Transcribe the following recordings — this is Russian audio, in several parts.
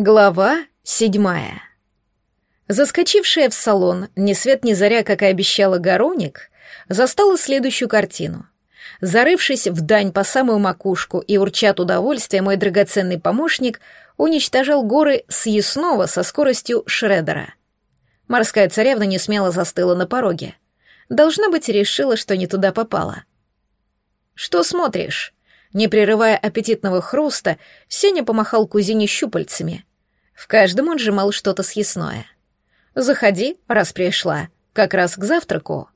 Глава седьмая. Заскочившая в салон, ни свет ни заря, как и обещала Гороник, застала следующую картину. Зарывшись в дань по самую макушку и урча от удовольствия, мой драгоценный помощник уничтожал горы съестного со скоростью Шредера. Морская царевна не смело застыла на пороге. Должна быть, решила, что не туда попала. «Что смотришь?» Не прерывая аппетитного хруста, Сеня помахал кузине щупальцами — в каждом он сжимал что-то съестное. «Заходи, раз пришла, как раз к завтраку».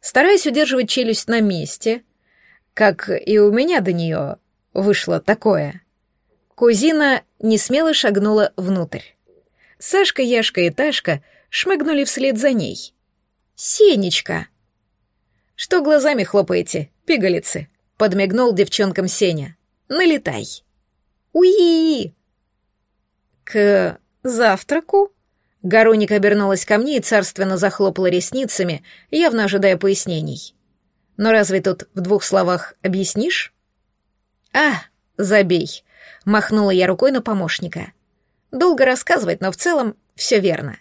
Стараясь удерживать челюсть на месте, как и у меня до нее вышло такое, кузина несмело шагнула внутрь. Сашка, Яшка и Ташка шмыгнули вслед за ней. «Сенечка!» «Что глазами хлопаете, пигалицы?» — подмигнул девчонкам Сеня. «Налетай!» «Уи!» «К завтраку?» Гароник обернулась ко мне и царственно захлопала ресницами, явно ожидая пояснений. «Но разве тут в двух словах объяснишь?» «А, забей», — махнула я рукой на помощника. «Долго рассказывать, но в целом все верно.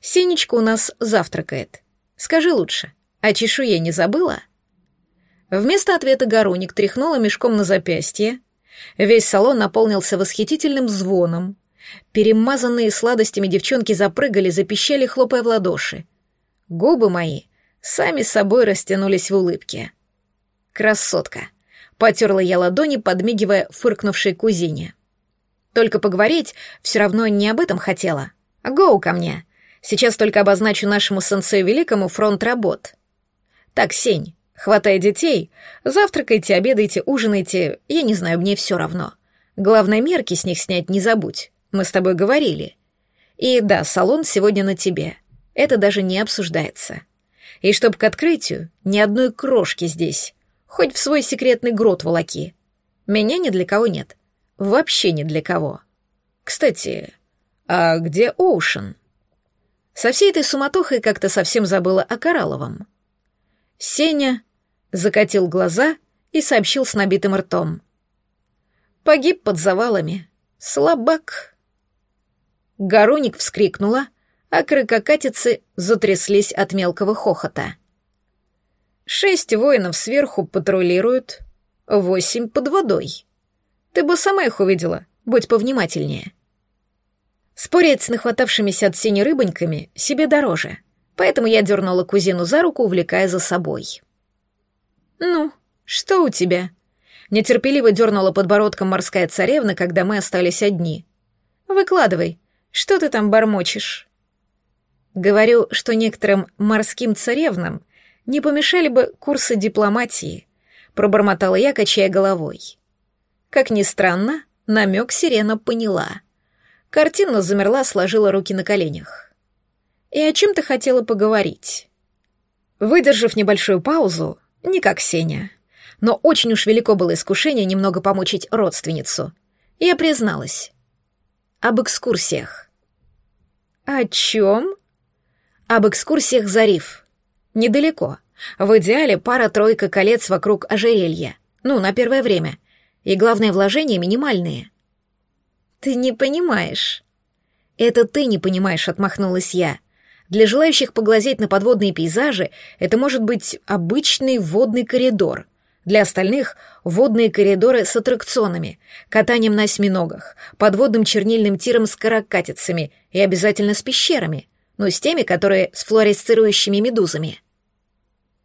Сенечка у нас завтракает. Скажи лучше, а чешуе не забыла?» Вместо ответа Гароник тряхнула мешком на запястье. Весь салон наполнился восхитительным звоном — Перемазанные сладостями девчонки запрыгали, запищали, хлопая в ладоши. Губы мои сами собой растянулись в улыбке. «Красотка!» — потерла я ладони, подмигивая фыркнувшей кузине. «Только поговорить все равно не об этом хотела. Гоу ко мне. Сейчас только обозначу нашему сенсею великому фронт работ. Так, Сень, хватай детей, завтракайте, обедайте, ужинайте, я не знаю, мне все равно. Главное, мерки с них снять не забудь. Мы с тобой говорили. И да, салон сегодня на тебе. Это даже не обсуждается. И чтоб к открытию ни одной крошки здесь. Хоть в свой секретный грот волоки. Меня ни для кого нет. Вообще ни для кого. Кстати, а где Оушен? Со всей этой суматохой как-то совсем забыла о Коралловом. Сеня закатил глаза и сообщил с набитым ртом. Погиб под завалами. Слабак. Гороник вскрикнула, а крыкокатицы затряслись от мелкого хохота. Шесть воинов сверху патрулируют, восемь под водой. Ты бы сама их увидела, будь повнимательнее. Спорить с нахватавшимися от синей рыбоньками себе дороже, поэтому я дернула кузину за руку, увлекая за собой. «Ну, что у тебя?» Нетерпеливо дернула подбородком морская царевна, когда мы остались одни. «Выкладывай, что ты там бормочешь?» Говорю, что некоторым морским царевнам не помешали бы курсы дипломатии, пробормотала я, качая головой. Как ни странно, намек сирена поняла. Картина замерла, сложила руки на коленях. «И о чем ты хотела поговорить?» Выдержав небольшую паузу, не как Сеня, но очень уж велико было искушение немного помучить родственницу, я призналась об экскурсиях. О чем? Об экскурсиях за риф. Недалеко. В идеале пара-тройка колец вокруг ожерелья. Ну, на первое время. И главное, вложения минимальные. Ты не понимаешь. Это ты не понимаешь, отмахнулась я. Для желающих поглазеть на подводные пейзажи это может быть обычный водный коридор — для остальных — водные коридоры с аттракционами, катанием на осьминогах, подводным чернильным тиром с каракатицами и обязательно с пещерами, но с теми, которые с флуоресцирующими медузами.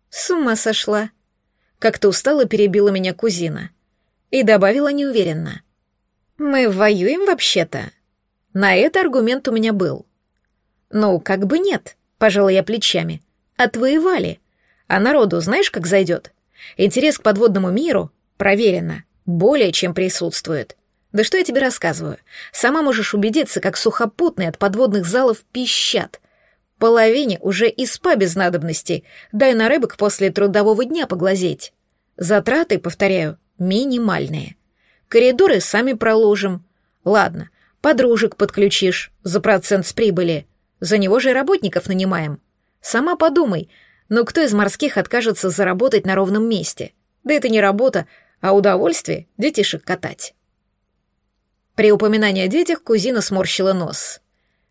С ума сошла. Как-то устало перебила меня кузина. И добавила неуверенно. «Мы воюем вообще-то?» На это аргумент у меня был. «Ну, как бы нет», — пожала я плечами. «Отвоевали. А народу знаешь, как зайдет? Интерес к подводному миру проверено, более чем присутствует. Да что я тебе рассказываю? Сама можешь убедиться, как сухопутные от подводных залов пищат. Половине уже и спа без надобности, дай на рыбок после трудового дня поглазеть. Затраты, повторяю, минимальные. Коридоры сами проложим. Ладно, подружек подключишь за процент с прибыли. За него же работников нанимаем. Сама подумай, но кто из морских откажется заработать на ровном месте? Да это не работа, а удовольствие детишек катать. При упоминании о детях кузина сморщила нос,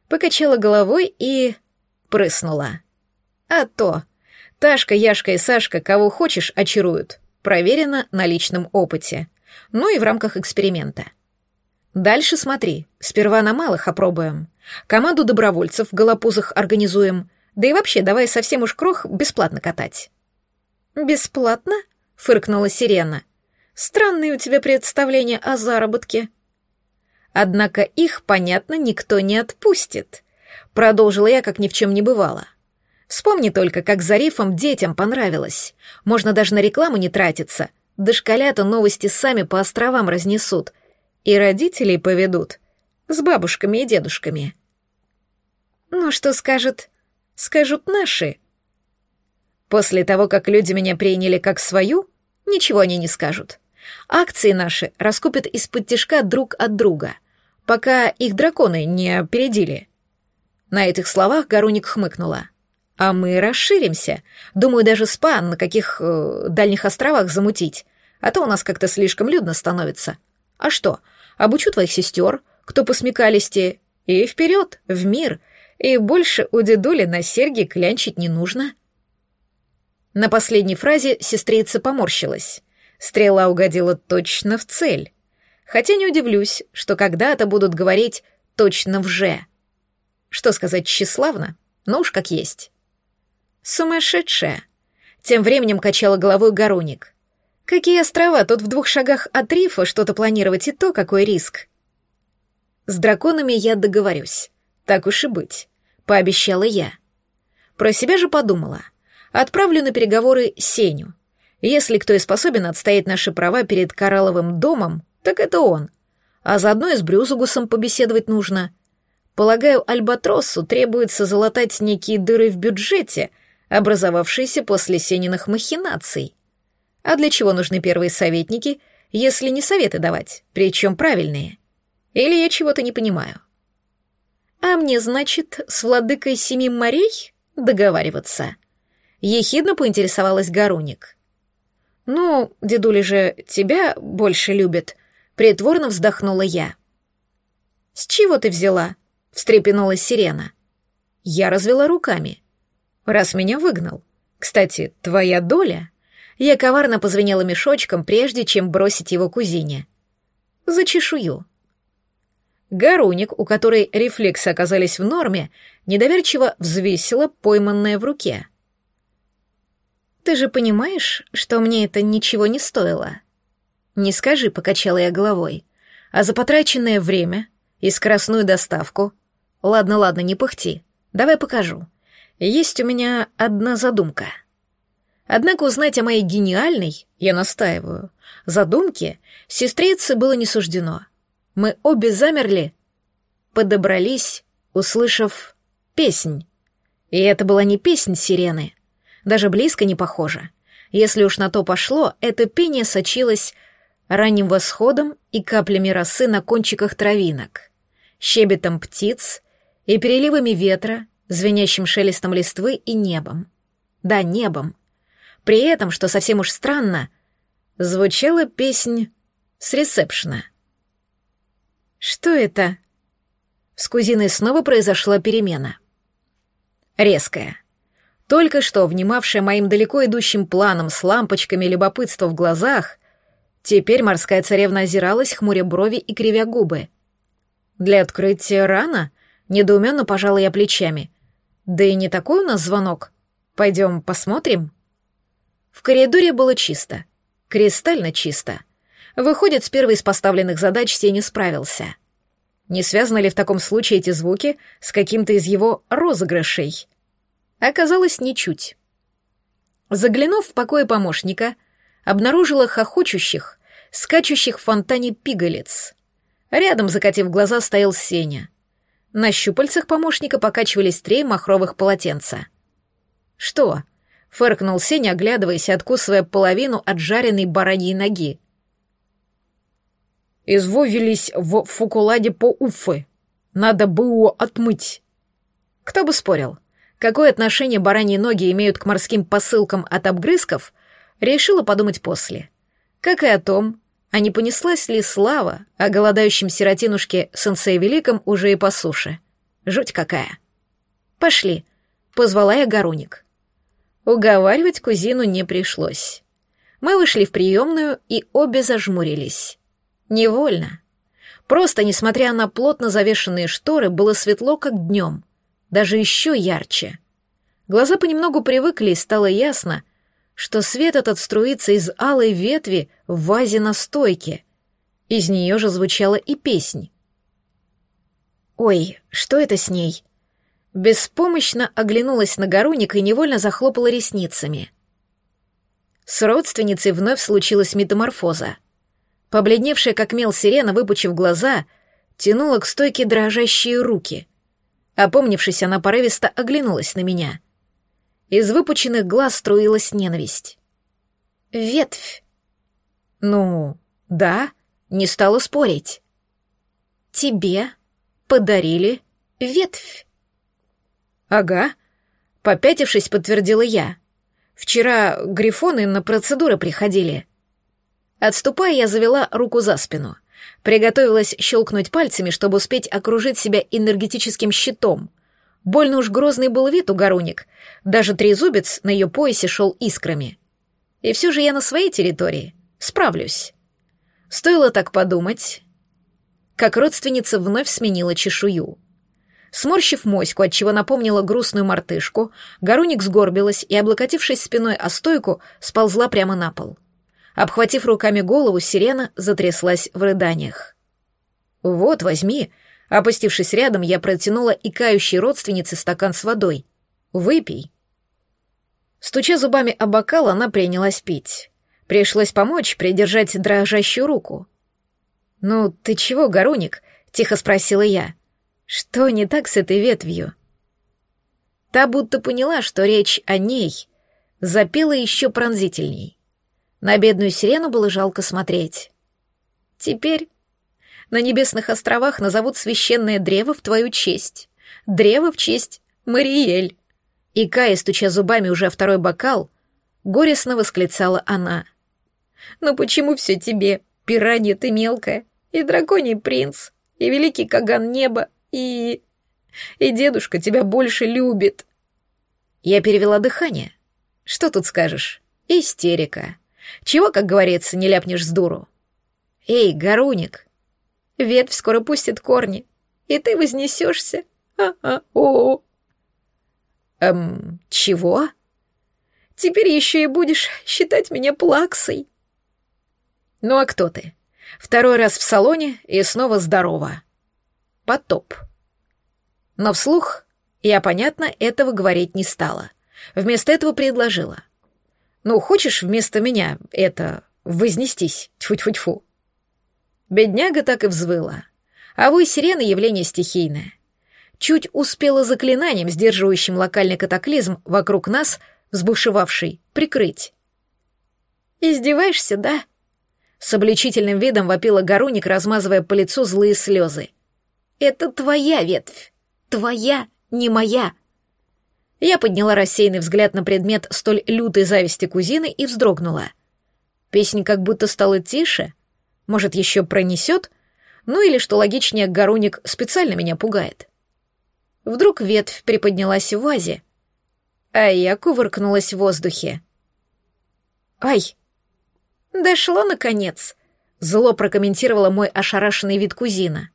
покачала головой и прыснула. А то. Ташка, Яшка и Сашка кого хочешь очаруют. Проверено на личном опыте. Ну и в рамках эксперимента. Дальше смотри. Сперва на малых опробуем. Команду добровольцев в голопузах организуем. Да и вообще, давай совсем уж крох бесплатно катать. «Бесплатно?» — фыркнула Сирена. «Странные у тебя представления о заработке». «Однако их, понятно, никто не отпустит», — продолжила я, как ни в чем не бывало. «Вспомни только, как за рифом детям понравилось. Можно даже на рекламу не тратиться. Дошколята новости сами по островам разнесут. И родителей поведут. С бабушками и дедушками». «Ну что скажет? Скажут наши», После того, как люди меня приняли как свою, ничего они не скажут. Акции наши раскупят из-под тишка друг от друга, пока их драконы не опередили. На этих словах Гаруник хмыкнула. А мы расширимся. Думаю, даже спа на каких э, дальних островах замутить. А то у нас как-то слишком людно становится. А что, обучу твоих сестер, кто посмекалисти, и вперед, в мир. И больше у дедули на серьги клянчить не нужно. На последней фразе сестрица поморщилась. Стрела угодила точно в цель. Хотя не удивлюсь, что когда-то будут говорить точно в «же». Что сказать тщеславно? Ну уж как есть. Сумасшедшая. Тем временем качала головой Гаруник. Какие острова, тут в двух шагах от рифа что-то планировать, и то какой риск. С драконами я договорюсь. Так уж и быть, пообещала я. Про себя же подумала. Отправлю на переговоры Сеню. Если кто и способен отстоять наши права перед Коралловым домом, так это он. А заодно и с Брюзугусом побеседовать нужно. Полагаю, Альбатросу требуется залатать некие дыры в бюджете, образовавшиеся после Сениных махинаций. А для чего нужны первые советники, если не советы давать, причем правильные? Или я чего-то не понимаю? А мне, значит, с владыкой семи морей договариваться? Ехидно поинтересовалась Гаруник. «Ну, дедули же тебя больше любит», — притворно вздохнула я. «С чего ты взяла?» — встрепенулась сирена. Я развела руками. «Раз меня выгнал. Кстати, твоя доля...» Я коварно позвенела мешочком, прежде чем бросить его кузине. «За чешую». Гаруник, у которой рефлексы оказались в норме, недоверчиво взвесила пойманное в руке. Ты же понимаешь, что мне это ничего не стоило? Не скажи, покачала я головой. А за потраченное время и скоростную доставку... Ладно, ладно, не пыхти. Давай покажу. Есть у меня одна задумка. Однако узнать о моей гениальной, я настаиваю, задумке сестрице было не суждено. Мы обе замерли, подобрались, услышав песнь. И это была не песнь сирены, даже близко не похоже. Если уж на то пошло, это пение сочилось ранним восходом и каплями росы на кончиках травинок, щебетом птиц и переливами ветра, звенящим шелестом листвы и небом. Да, небом. При этом, что совсем уж странно, звучала песнь с ресепшна. «Что это?» С кузиной снова произошла перемена. Резкая, только что внимавшая моим далеко идущим планам с лампочками любопытства в глазах, теперь морская царевна озиралась, хмуря брови и кривя губы. Для открытия рано, недоуменно пожала я плечами. Да и не такой у нас звонок. Пойдем посмотрим. В коридоре было чисто. Кристально чисто. Выходит, с первой из поставленных задач Сеня справился. Не связаны ли в таком случае эти звуки с каким-то из его розыгрышей? Оказалось, ничуть. Заглянув в покое помощника, обнаружила хохочущих, скачущих в фонтане пигалец. Рядом, закатив глаза, стоял Сеня. На щупальцах помощника покачивались три махровых полотенца. «Что?» — фыркнул Сеня, оглядываясь и откусывая половину от жареной бараньей ноги. «Извовились в фукуладе по Уфы. Надо было отмыть». Кто бы спорил. Какое отношение бараньи ноги имеют к морским посылкам от обгрызков, решила подумать после. Как и о том, А не понеслась ли слава о голодающем сиротинушке сенсей Великом уже и по суше? Жуть какая. «Пошли», — позвала я Гаруник. Уговаривать кузину не пришлось. Мы вышли в приемную и обе зажмурились. Невольно. Просто, несмотря на плотно завешенные шторы, было светло, как днем. Даже еще ярче. Глаза понемногу привыкли, и стало ясно, что свет этот струится из алой ветви в вазе на стойке. Из нее же звучала и песнь. «Ой, что это с ней?» Беспомощно оглянулась на Гаруник и невольно захлопала ресницами. С родственницей вновь случилась метаморфоза. Побледневшая как мел сирена, выпучив глаза, тянула к стойке дрожащие руки. Опомнившись, она порывисто оглянулась на меня. Из выпученных глаз струилась ненависть. «Ветвь!» «Ну, да», не стала спорить. «Тебе подарили ветвь». «Ага», — попятившись, подтвердила я. «Вчера грифоны на процедуры приходили». Отступая, я завела руку за спину. Приготовилась щелкнуть пальцами, чтобы успеть окружить себя энергетическим щитом. Больно уж грозный был вид у Гаруник. Даже трезубец на ее поясе шел искрами. И все же я на своей территории. Справлюсь. Стоило так подумать, как родственница вновь сменила чешую. Сморщив моську, отчего напомнила грустную мартышку, Гаруник сгорбилась и, облокотившись спиной о стойку, сползла прямо на пол. Обхватив руками голову, сирена затряслась в рыданиях. «Вот, возьми», Опустившись рядом, я протянула икающей родственнице стакан с водой. «Выпей». Стуча зубами о бокал, она принялась пить. Пришлось помочь придержать дрожащую руку. «Ну, ты чего, Гаруник?» — тихо спросила я. Что не так с этой ветвью? Та будто поняла, что речь о ней, запела еще пронзительней. На бедную сирену было жалко смотреть. Теперь на небесных островах назовут священное древо в твою честь. Древо в честь Мариэль. И Кая, стуча зубами уже второй бокал, горестно восклицала она. «Ну почему все тебе, пиранья ты мелкая, и драконий принц, и великий Каган неба, и... И дедушка тебя больше любит. Я перевела дыхание. Что тут скажешь? Истерика. Чего, как говорится, не ляпнешь с дуру? Эй, Гаруник, ветвь скоро пустит корни, и ты вознесешься. А-а-о. Эм, чего? Теперь еще и будешь считать меня плаксой. Ну а кто ты? Второй раз в салоне и снова здорова потоп. Но вслух я, понятно, этого говорить не стала. Вместо этого предложила. «Ну, хочешь вместо меня это вознестись? Тьфу-тьфу-тьфу». Бедняга так и взвыла. А вы, сирена, явление стихийное. Чуть успела заклинанием, сдерживающим локальный катаклизм вокруг нас, взбушевавший, прикрыть. «Издеваешься, да?» С обличительным видом вопила Гаруник, размазывая по лицу злые слезы. Это твоя ветвь. Твоя, не моя. Я подняла рассеянный взгляд на предмет столь лютой зависти кузины и вздрогнула. Песня как будто стала тише. Может, еще пронесет? Ну или, что логичнее, Гаруник специально меня пугает. Вдруг ветвь приподнялась в вазе, а я кувыркнулась в воздухе. «Ай!» «Дошло, наконец!» — зло прокомментировала мой ошарашенный вид кузина.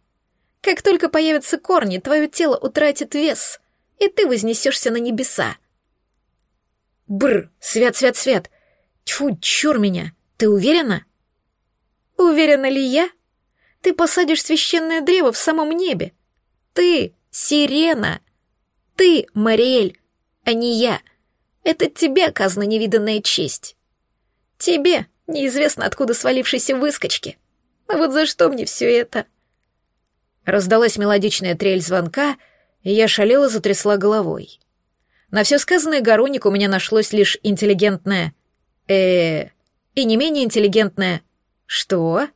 Как только появятся корни, твое тело утратит вес, и ты вознесешься на небеса. Бр, свят, свят, свят. Тьфу, чур меня. Ты уверена? Уверена ли я? Ты посадишь священное древо в самом небе. Ты — сирена. Ты — Мариэль, а не я. Это тебе оказана невиданная честь. Тебе, неизвестно откуда свалившейся выскочки. А вот за что мне все это?» Раздалась мелодичная трель звонка, и я шалела затрясла головой. На все сказанное Гаруник у меня нашлось лишь интеллигентное э и не менее интеллигентное «что?».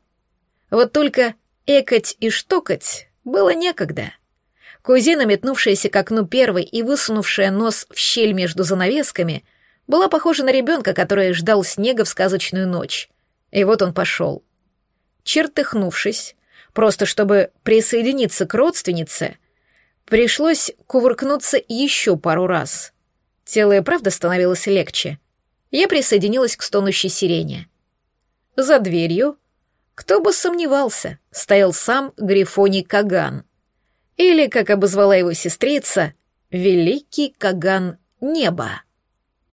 Вот только экать и штокать было некогда. Кузина, метнувшаяся к окну первой и высунувшая нос в щель между занавесками, была похожа на ребенка, который ждал снега в сказочную ночь. И вот он пошел. Чертыхнувшись, просто чтобы присоединиться к родственнице, пришлось кувыркнуться еще пару раз. Тело и правда становилось легче. Я присоединилась к стонущей сирене. За дверью, кто бы сомневался, стоял сам Грифоний Каган. Или, как обозвала его сестрица, Великий Каган Неба.